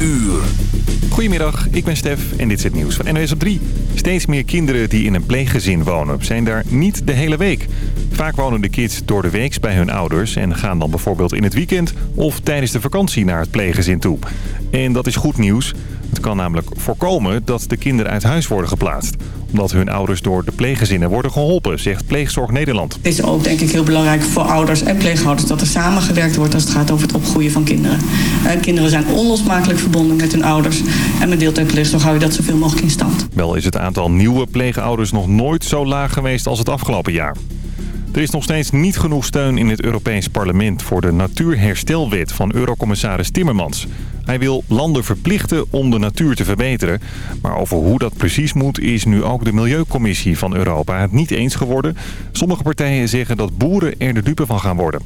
uur. Goedemiddag, ik ben Stef en dit is het nieuws van NWS op 3. Steeds meer kinderen die in een pleeggezin wonen zijn daar niet de hele week. Vaak wonen de kids door de week bij hun ouders... en gaan dan bijvoorbeeld in het weekend of tijdens de vakantie naar het pleeggezin toe. En dat is goed nieuws. Het kan namelijk voorkomen dat de kinderen uit huis worden geplaatst. Omdat hun ouders door de pleeggezinnen worden geholpen, zegt Pleegzorg Nederland. Het is ook denk ik heel belangrijk voor ouders en pleeghouders... dat er samengewerkt wordt als het gaat over het opgroeien van kinderen. Uh, kinderen zijn onlosmakelijk verbonden met hun ouders. En met deeltijdpleegzorg hou je dat zoveel mogelijk in stand. Wel is het aantal nieuwe pleegouders nog nooit zo laag geweest als het afgelopen jaar. Er is nog steeds niet genoeg steun in het Europees Parlement voor de Natuurherstelwet van Eurocommissaris Timmermans. Hij wil landen verplichten om de natuur te verbeteren. Maar over hoe dat precies moet is nu ook de Milieucommissie van Europa het niet eens geworden. Sommige partijen zeggen dat boeren er de dupe van gaan worden.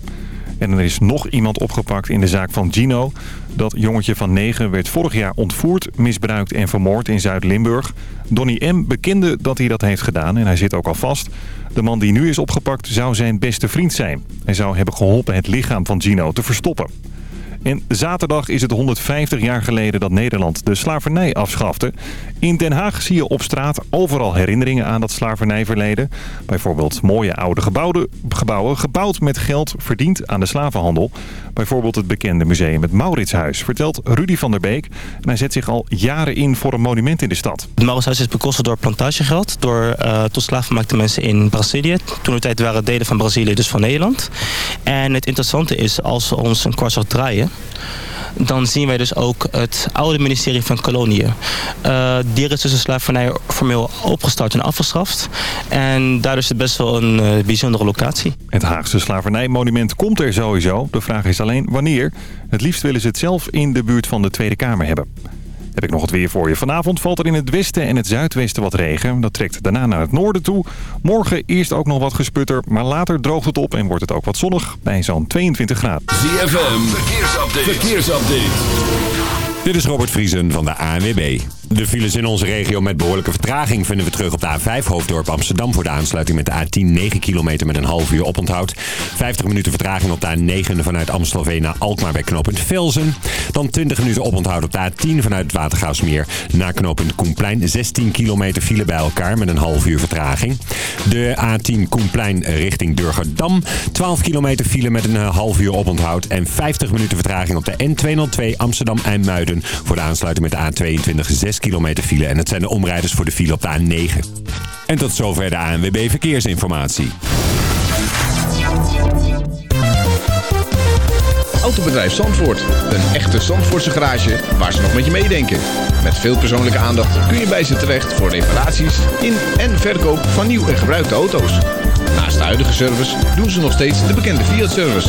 En er is nog iemand opgepakt in de zaak van Gino. Dat jongetje van 9 werd vorig jaar ontvoerd, misbruikt en vermoord in Zuid-Limburg. Donny M. bekende dat hij dat heeft gedaan en hij zit ook al vast. De man die nu is opgepakt zou zijn beste vriend zijn. Hij zou hebben geholpen het lichaam van Gino te verstoppen. En zaterdag is het 150 jaar geleden dat Nederland de slavernij afschafte. In Den Haag zie je op straat overal herinneringen aan dat slavernijverleden. Bijvoorbeeld mooie oude gebouwen, gebouwd met geld verdiend aan de slavenhandel. Bijvoorbeeld het bekende museum het Mauritshuis, vertelt Rudy van der Beek. En hij zet zich al jaren in voor een monument in de stad. Het Mauritshuis is bekostigd door plantagegeld, door uh, tot slaafgemaakte mensen in Brazilië. Toen de tijd waren delen van Brazilië dus van Nederland. En het interessante is, als we ons een kwartslag draaien dan zien wij dus ook het oude ministerie van Koloniën. Uh, die is dus de slavernij formeel opgestart en afgestraft. En daar is het best wel een uh, bijzondere locatie. Het Haagse slavernijmonument komt er sowieso. De vraag is alleen wanneer. Het liefst willen ze het zelf in de buurt van de Tweede Kamer hebben. Heb ik nog het weer voor je. Vanavond valt er in het westen en het zuidwesten wat regen. Dat trekt daarna naar het noorden toe. Morgen eerst ook nog wat gesputter, maar later droogt het op en wordt het ook wat zonnig bij zo'n 22 graden. ZFM, verkeersupdate. verkeersupdate. Dit is Robert Vriesen van de ANWB. De files in onze regio met behoorlijke vertraging vinden we terug op de A5 Hoofddorp Amsterdam voor de aansluiting met de A10 9 kilometer met een half uur oponthoud. 50 minuten vertraging op de A9 vanuit Amstelveen naar Alkmaar bij knooppunt Velzen. Dan 20 minuten oponthoud op de A10 vanuit het Watergaasmeer naar knooppunt Koenplein. 16 kilometer file bij elkaar met een half uur vertraging. De A10 Koenplein richting Durgerdam. 12 kilometer file met een half uur oponthoud en 50 minuten vertraging op de N202 Amsterdam-IJmuiden voor de aansluiting met de A22 6 kilometer file. En het zijn de omrijders voor de file op de A9. En tot zover de ANWB Verkeersinformatie. Autobedrijf Zandvoort. Een echte Zandvoortse garage waar ze nog met je meedenken. Met veel persoonlijke aandacht kun je bij ze terecht voor reparaties in en verkoop van nieuw en gebruikte auto's. Naast de huidige service doen ze nog steeds de bekende Fiat-service.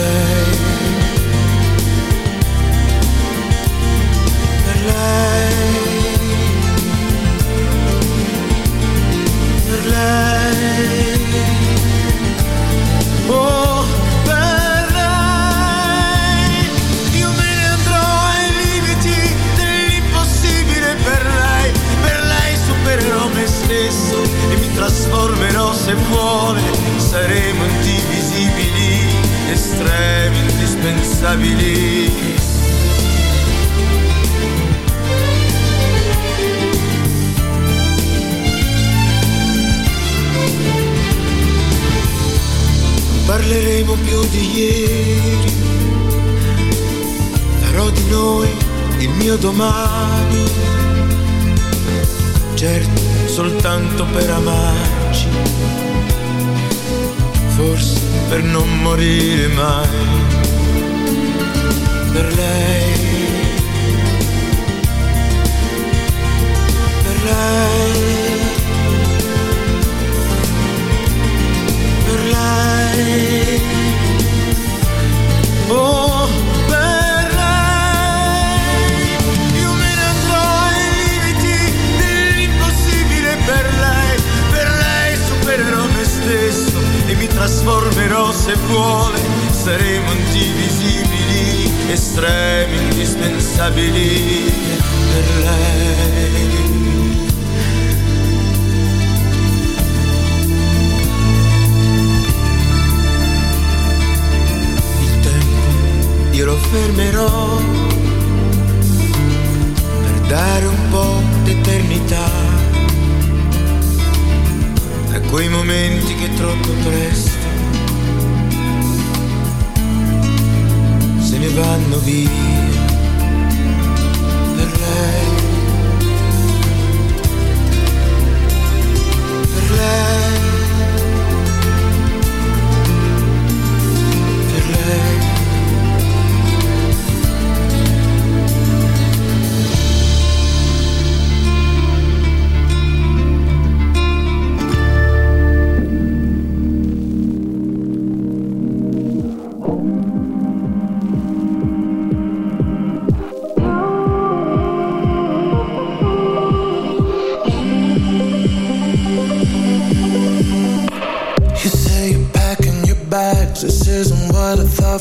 light, the light. vanno via.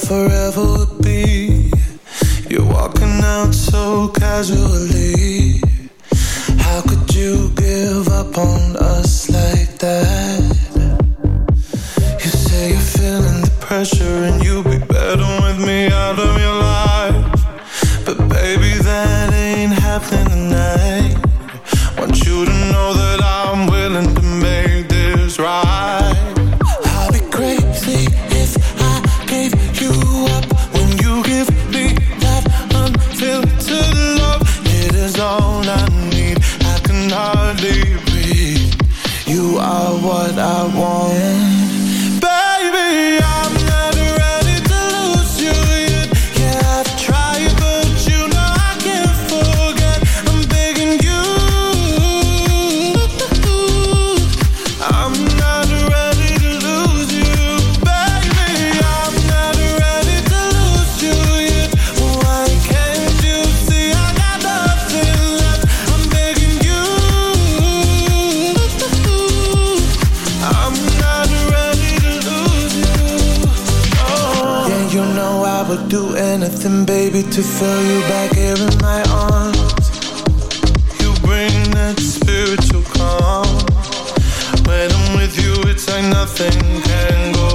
forever. would do anything, baby, to feel you back here in my arms. You bring that spiritual calm. When I'm with you, it's like nothing can go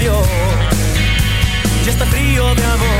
interior. Y está frío de amor.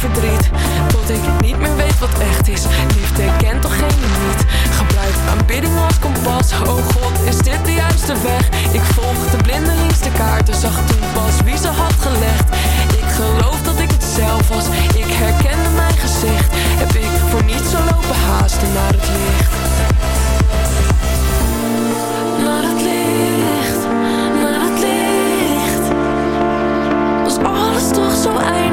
verdriet Tot ik niet meer weet wat echt is. Liefde kent toch geen niet. Gebruik aanbidding als kompas. Oh god, is dit de juiste weg? Ik volgde blindelings de kaarten. Zag toen pas wie ze had gelegd. Ik geloof dat ik het zelf was. Ik herkende mijn gezicht. Heb ik voor niets zo lopen haasten naar het licht? Naar het licht Naar het licht. Was alles toch zo eindig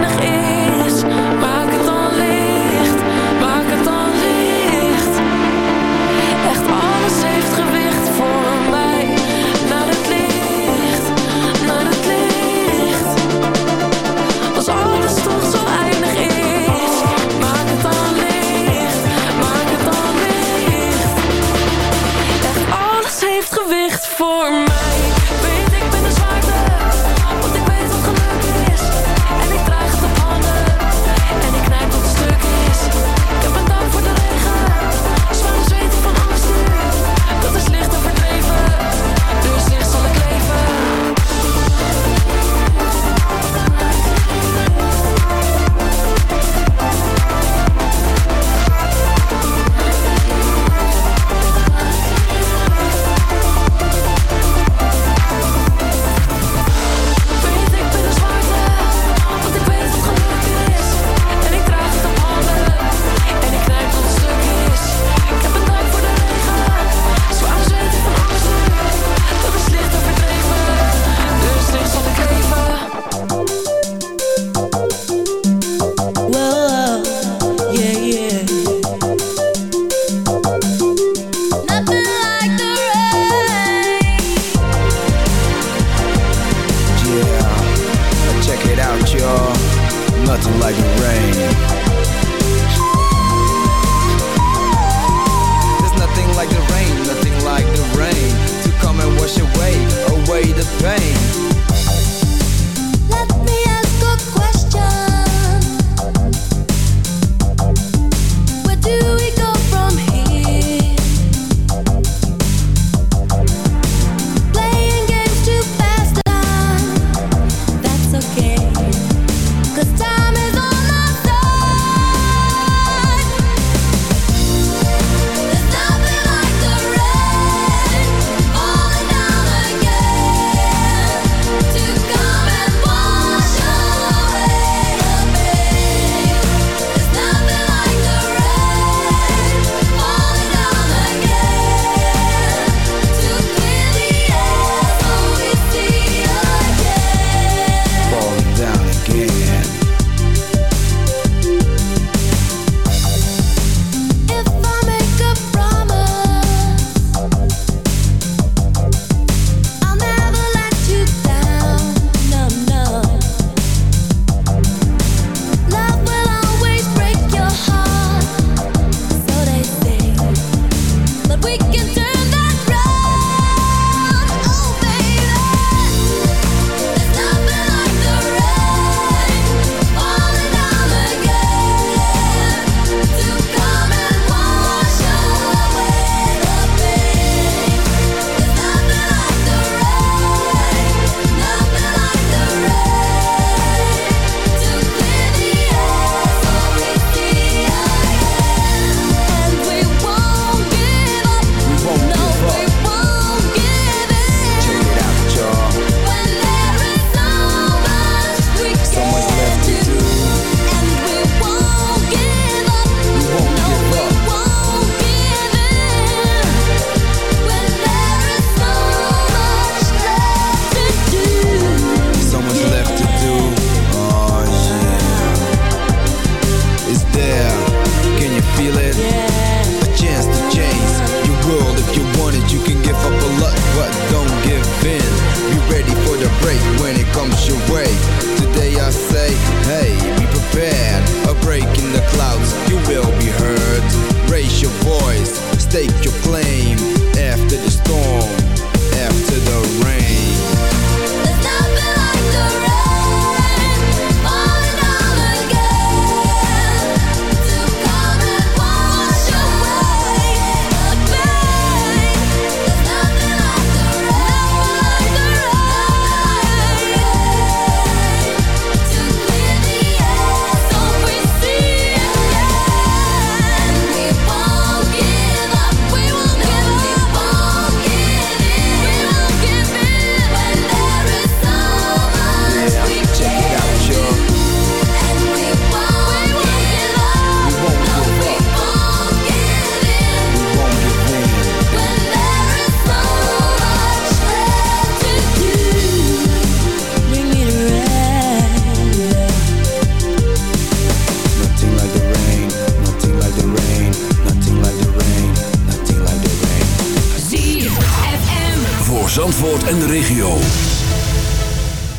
Zandvoort en de regio.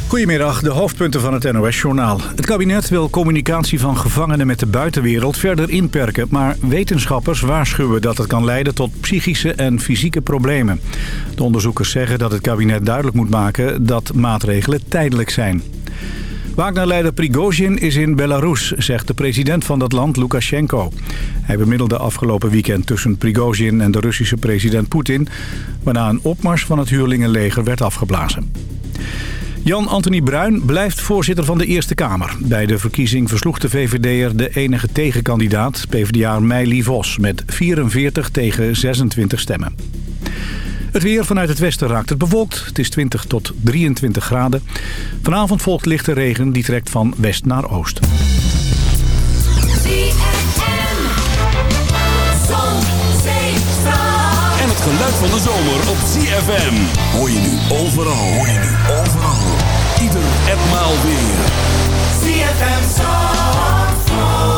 Goedemiddag, de hoofdpunten van het NOS-journaal. Het kabinet wil communicatie van gevangenen met de buitenwereld verder inperken... maar wetenschappers waarschuwen dat het kan leiden tot psychische en fysieke problemen. De onderzoekers zeggen dat het kabinet duidelijk moet maken dat maatregelen tijdelijk zijn. Wagner-leider Prigozhin is in Belarus, zegt de president van dat land, Lukashenko. Hij bemiddelde afgelopen weekend tussen Prigozhin en de Russische president Poetin... waarna een opmars van het huurlingenleger werd afgeblazen. Jan-Anthony Bruin blijft voorzitter van de Eerste Kamer. Bij de verkiezing versloeg de VVD'er de enige tegenkandidaat, PvdA Meili Vos... met 44 tegen 26 stemmen. Het weer vanuit het westen raakt het bewolkt. Het is 20 tot 23 graden. Vanavond volgt lichte regen, die trekt van west naar oost. En het geluid van de zomer op ZFM. Hoor je nu overal. Hoor je nu overal. Ieder en maal weer. ZFM Zandvoort.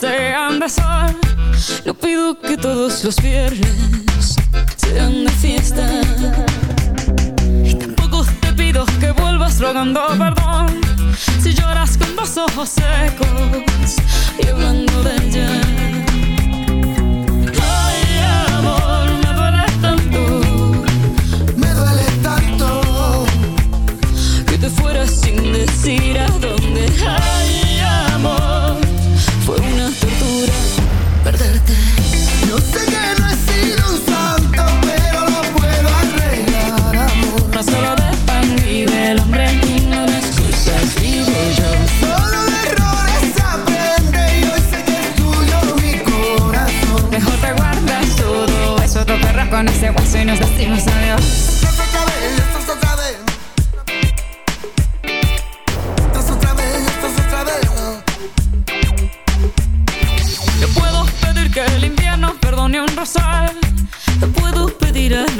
sean de sol. No pido que todos los viernes sean de fiesta. Y tampoco te pido que vuelvas rogando perdón. Si lloras con dos ojos secos y hablando de ella. Ay, amor, me duele tanto. Me duele tanto. Que te fueras sin decir a dónde.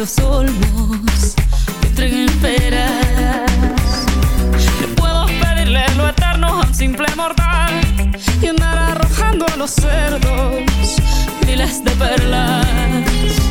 los olmos que entreguen. No puedo pedirle lo eterno a un simple mortal y andar arrojando a los cerdos miles de perlas.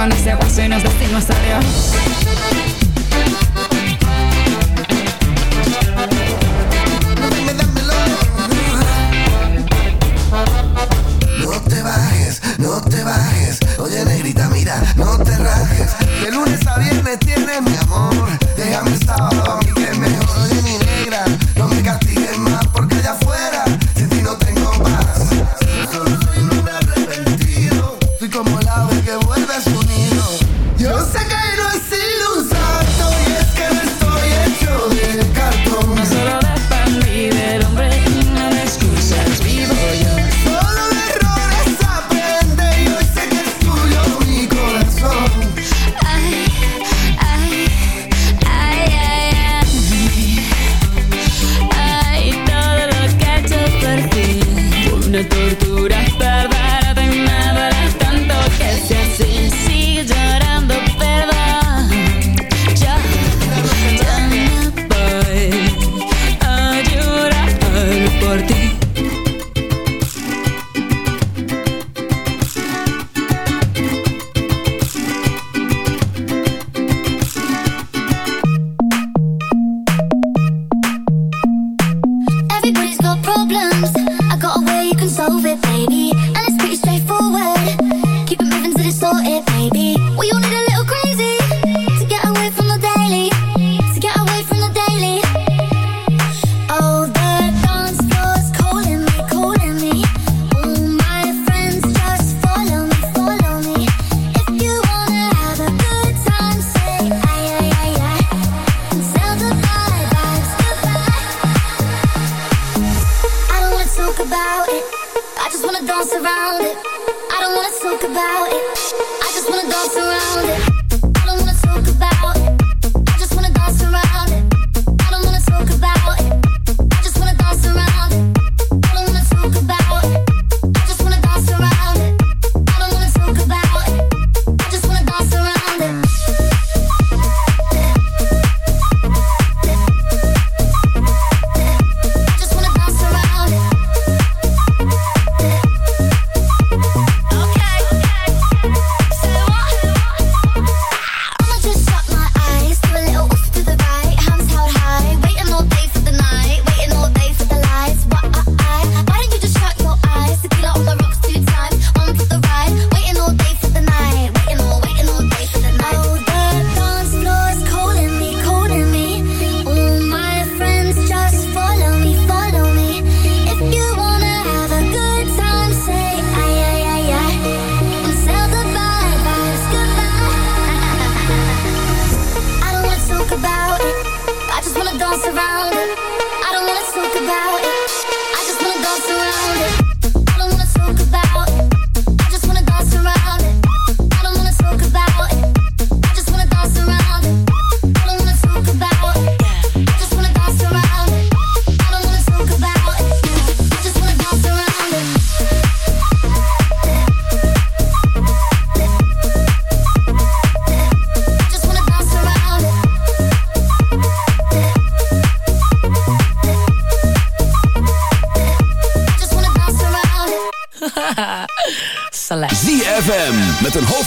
con ese guaso y nos destino a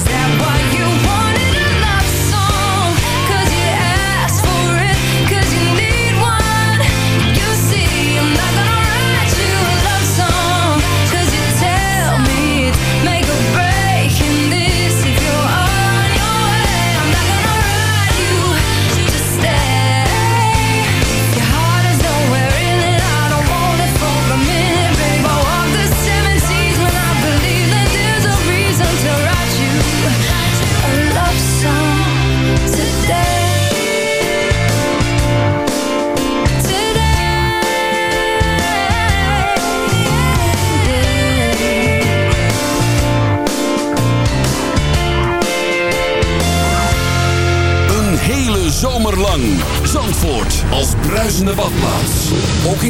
Uh, Is that why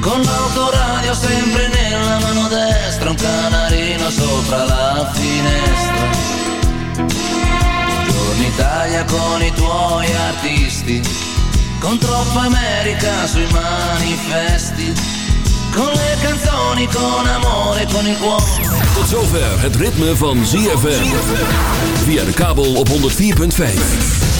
Con l'autoradio sempre nella mano destra, un canarino sopra la finestra. Buongiorno Italia con i tuoi artisti, con troppa America sui manifesti, con le canzoni, con amore, con il cuore. Tot zover het ritme van ZFM. Via de kabel op 104.5.